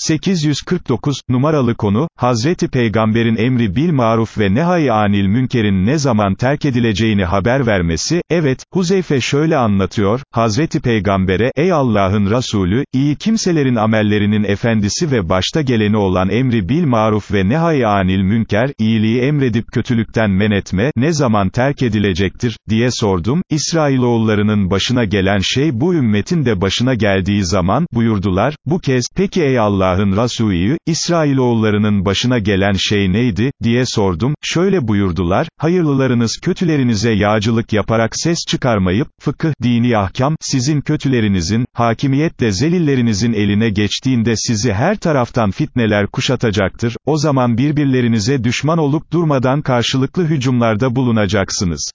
849, numaralı konu, Hazreti Peygamber'in emri bil maruf ve nehay anil münkerin ne zaman terk edileceğini haber vermesi, evet, Huzeyfe şöyle anlatıyor, Hazreti Peygamber'e, ey Allah'ın Resulü, iyi kimselerin amellerinin efendisi ve başta geleni olan emri bil maruf ve nehay anil münker, iyiliği emredip kötülükten men etme, ne zaman terk edilecektir, diye sordum, İsrailoğullarının başına gelen şey bu ümmetin de başına geldiği zaman, buyurdular, bu kez, peki ey Allah'ın Resulü, İsrailoğullarının başına gelen şey neydi, diye sordum, şöyle buyurdular, hayırlılarınız kötülerinize yağcılık yaparak ses çıkarmayıp, fıkıh, dini ahkam, sizin kötülerinizin, hakimiyet de zelillerinizin eline geçtiğinde sizi her taraftan fitneler kuşatacaktır, o zaman birbirlerinize düşman olup durmadan karşılıklı hücumlarda bulunacaksınız.